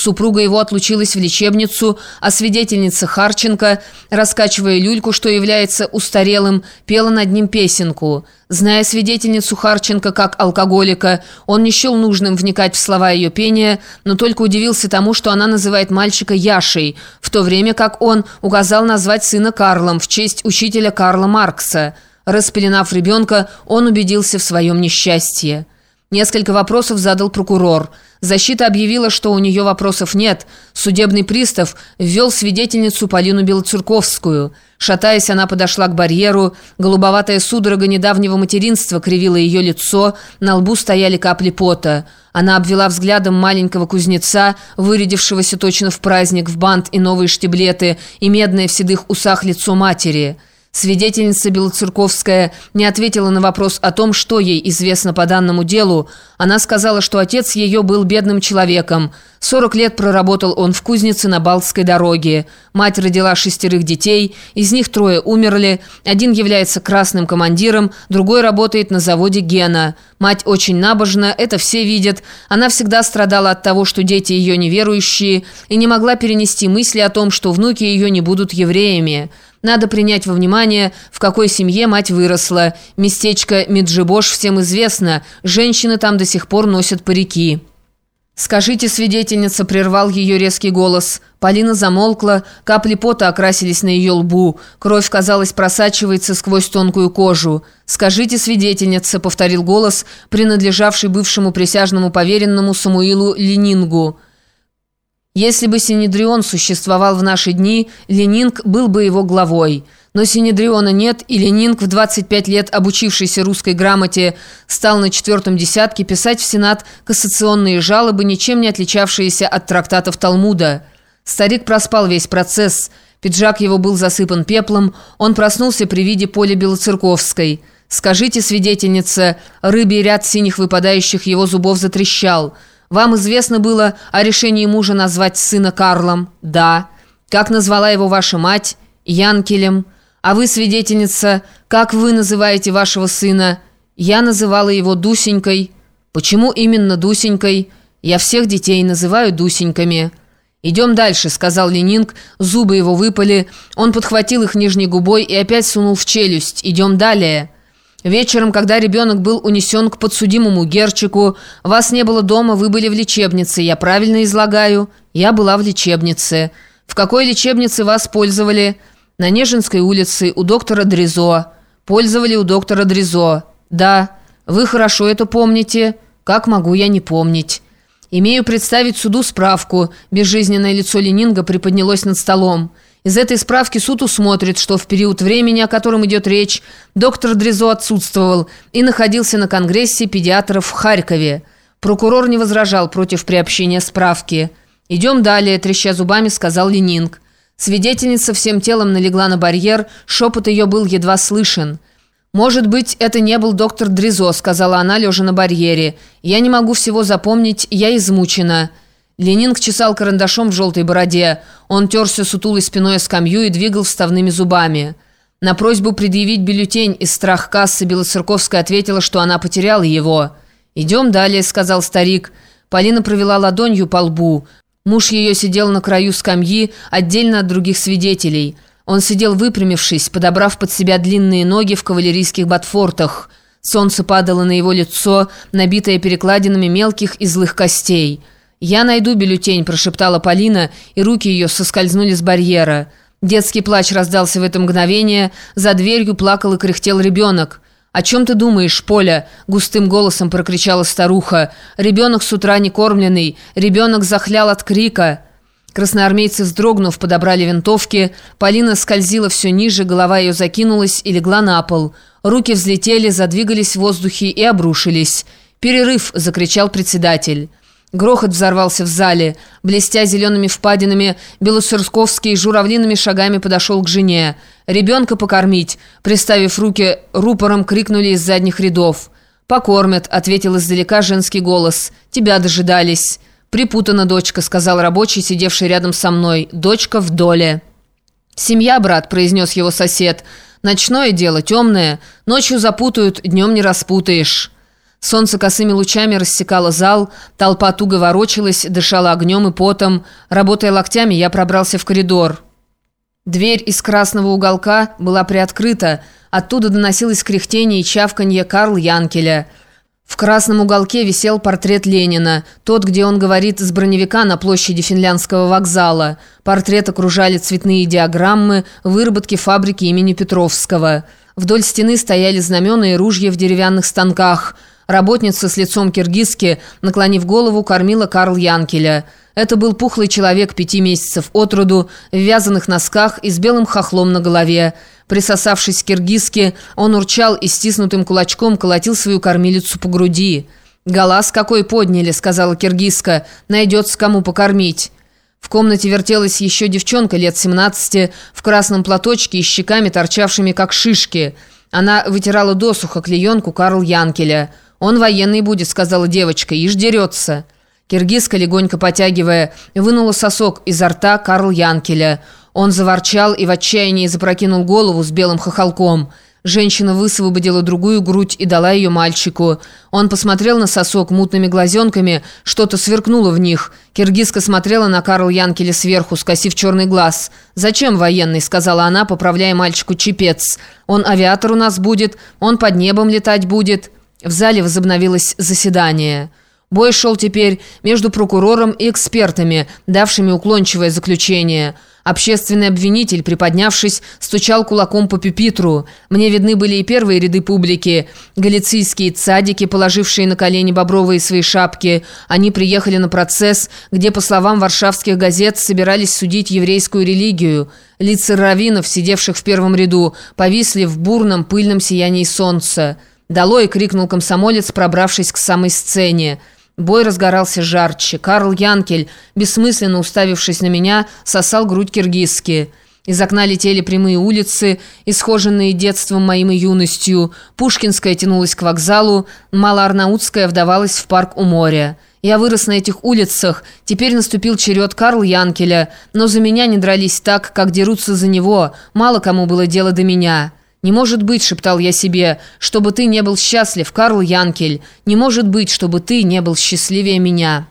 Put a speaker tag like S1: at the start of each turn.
S1: Супруга его отлучилась в лечебницу, а свидетельница Харченко, раскачивая люльку, что является устарелым, пела над ним песенку. Зная свидетельницу Харченко как алкоголика, он не счел нужным вникать в слова ее пения, но только удивился тому, что она называет мальчика Яшей, в то время как он указал назвать сына Карлом в честь учителя Карла Маркса. Распеленав ребенка, он убедился в своем несчастье. Несколько вопросов задал прокурор. Защита объявила, что у нее вопросов нет. Судебный пристав ввел свидетельницу Полину Белоцерковскую. Шатаясь, она подошла к барьеру. Голубоватая судорога недавнего материнства кривила ее лицо. На лбу стояли капли пота. Она обвела взглядом маленького кузнеца, вырядившегося точно в праздник, в бант и новые штиблеты, и медное в седых усах лицо матери – Свидетельница Белоцерковская не ответила на вопрос о том, что ей известно по данному делу. Она сказала, что отец ее был бедным человеком. 40 лет проработал он в кузнице на Балтской дороге. Мать родила шестерых детей, из них трое умерли. Один является красным командиром, другой работает на заводе «Гена». Мать очень набожна, это все видят. Она всегда страдала от того, что дети ее неверующие, и не могла перенести мысли о том, что внуки ее не будут евреями. Надо принять во внимание, в какой семье мать выросла. Местечко Меджибош всем известно, женщины там до сих пор носят парики. «Скажите, свидетельница», — прервал ее резкий голос. Полина замолкла, капли пота окрасились на ее лбу, кровь, казалось, просачивается сквозь тонкую кожу. «Скажите, свидетельница», — повторил голос, принадлежавший бывшему присяжному поверенному Самуилу Ленингу. Если бы Синедрион существовал в наши дни, Ленинг был бы его главой. Но Синедриона нет, и Ленинг, в 25 лет обучившийся русской грамоте, стал на четвертом десятке писать в Сенат кассационные жалобы, ничем не отличавшиеся от трактатов Талмуда. Старик проспал весь процесс. Пиджак его был засыпан пеплом, он проснулся при виде поля Белоцерковской. «Скажите, свидетельница, рыбий ряд синих выпадающих его зубов затрещал». Вам известно было о решении мужа назвать сына Карлом? Да. Как назвала его ваша мать? Янкелем. А вы, свидетельница, как вы называете вашего сына? Я называла его Дусенькой. Почему именно Дусенькой? Я всех детей называю Дусеньками. «Идем дальше», — сказал Ленинг. Зубы его выпали. Он подхватил их нижней губой и опять сунул в челюсть. «Идем далее». Вечером, когда ребенок был унесен к подсудимому Герчику, вас не было дома, вы были в лечебнице. Я правильно излагаю? Я была в лечебнице. В какой лечебнице вас пользовали? На Нежинской улице, у доктора Дризо. Пользовали у доктора Дризо. Да. Вы хорошо это помните? Как могу я не помнить? Имею представить суду справку. Безжизненное лицо Ленинга приподнялось над столом. Из этой справки суд усмотрит, что в период времени, о котором идет речь, доктор Дризо отсутствовал и находился на конгрессе педиатров в Харькове. Прокурор не возражал против приобщения справки. «Идем далее», – треща зубами, сказал Ленинг. Свидетельница всем телом налегла на барьер, шепот ее был едва слышен. «Может быть, это не был доктор Дризо», – сказала она, лежа на барьере. «Я не могу всего запомнить, я измучена». Ленинг чесал карандашом в желтой бороде. Он терся сутулой спиной о скамью и двигал вставными зубами. На просьбу предъявить бюллетень из страх кассы Белоцерковская ответила, что она потеряла его. «Идем далее», — сказал старик. Полина провела ладонью по лбу. Муж ее сидел на краю скамьи, отдельно от других свидетелей. Он сидел выпрямившись, подобрав под себя длинные ноги в кавалерийских ботфортах. Солнце падало на его лицо, набитое перекладинами мелких и злых костей. «Я найду бюллетень», – прошептала Полина, и руки ее соскользнули с барьера. Детский плач раздался в это мгновение, за дверью плакал и кряхтел ребенок. «О чем ты думаешь, Поля?» – густым голосом прокричала старуха. «Ребенок с утра не кормленный, ребенок захлял от крика». Красноармейцы, вздрогнув, подобрали винтовки. Полина скользила все ниже, голова ее закинулась и легла на пол. Руки взлетели, задвигались в воздухе и обрушились. «Перерыв!» – закричал председатель. Грохот взорвался в зале. Блестя зелеными впадинами, Белосерсковский журавлиными шагами подошел к жене. «Ребенка покормить!» Приставив руки рупором, крикнули из задних рядов. «Покормят», — ответил издалека женский голос. «Тебя дожидались». «Припутана дочка», — сказал рабочий, сидевший рядом со мной. «Дочка в доле». «Семья, брат», — произнес его сосед. «Ночное дело, темное. Ночью запутают, днем не распутаешь». Солнце косыми лучами рассекало зал, толпа туго ворочалась, дышала огнем и потом. Работая локтями, я пробрался в коридор. Дверь из красного уголка была приоткрыта, оттуда доносилось кряхтение и чавканье Карл Янкеля. В красном уголке висел портрет Ленина, тот, где он говорит с броневика на площади Финляндского вокзала. Портрет окружали цветные диаграммы, выработки фабрики имени Петровского. Вдоль стены стояли знамена и ружья в деревянных станках – Работница с лицом киргизки, наклонив голову, кормила Карл Янкеля. Это был пухлый человек пяти месяцев от роду, в вязаных носках и с белым хохлом на голове. Присосавшись к киргизке, он урчал и стиснутым кулачком колотил свою кормилицу по груди. «Галас какой подняли», — сказала киргизка, — «найдется кому покормить». В комнате вертелась еще девчонка лет 17 в красном платочке и щеками, торчавшими как шишки. Она вытирала досуха клеенку Карл Янкеля. «Он военный будет», — сказала девочка, — «ишь дерется». Киргизка, легонько потягивая, вынула сосок изо рта Карл Янкеля. Он заворчал и в отчаянии запрокинул голову с белым хохолком. Женщина высвободила другую грудь и дала ее мальчику. Он посмотрел на сосок мутными глазенками, что-то сверкнуло в них. Киргизка смотрела на Карл Янкеля сверху, скосив черный глаз. «Зачем военный?» – сказала она, поправляя мальчику чепец. «Он авиатор у нас будет, он под небом летать будет». В зале возобновилось заседание. Бой шел теперь между прокурором и экспертами, давшими уклончивое заключение. Общественный обвинитель, приподнявшись, стучал кулаком по пюпитру. Мне видны были и первые ряды публики. Галицийские цадики, положившие на колени бобровые свои шапки. Они приехали на процесс, где, по словам варшавских газет, собирались судить еврейскую религию. Лица раввинов, сидевших в первом ряду, повисли в бурном пыльном сиянии солнца. «Долой!» — крикнул комсомолец, пробравшись к самой сцене. Бой разгорался жарче. Карл Янкель, бессмысленно уставившись на меня, сосал грудь киргизски. Из окна летели прямые улицы, исхоженные детством моим и юностью. Пушкинская тянулась к вокзалу, Малоарнаутская вдавалась в парк у моря. Я вырос на этих улицах, теперь наступил черед Карл Янкеля, но за меня не дрались так, как дерутся за него, мало кому было дело до меня». «Не может быть», — шептал я себе, — «чтобы ты не был счастлив, Карл Янкель. Не может быть, чтобы ты не был счастливее меня».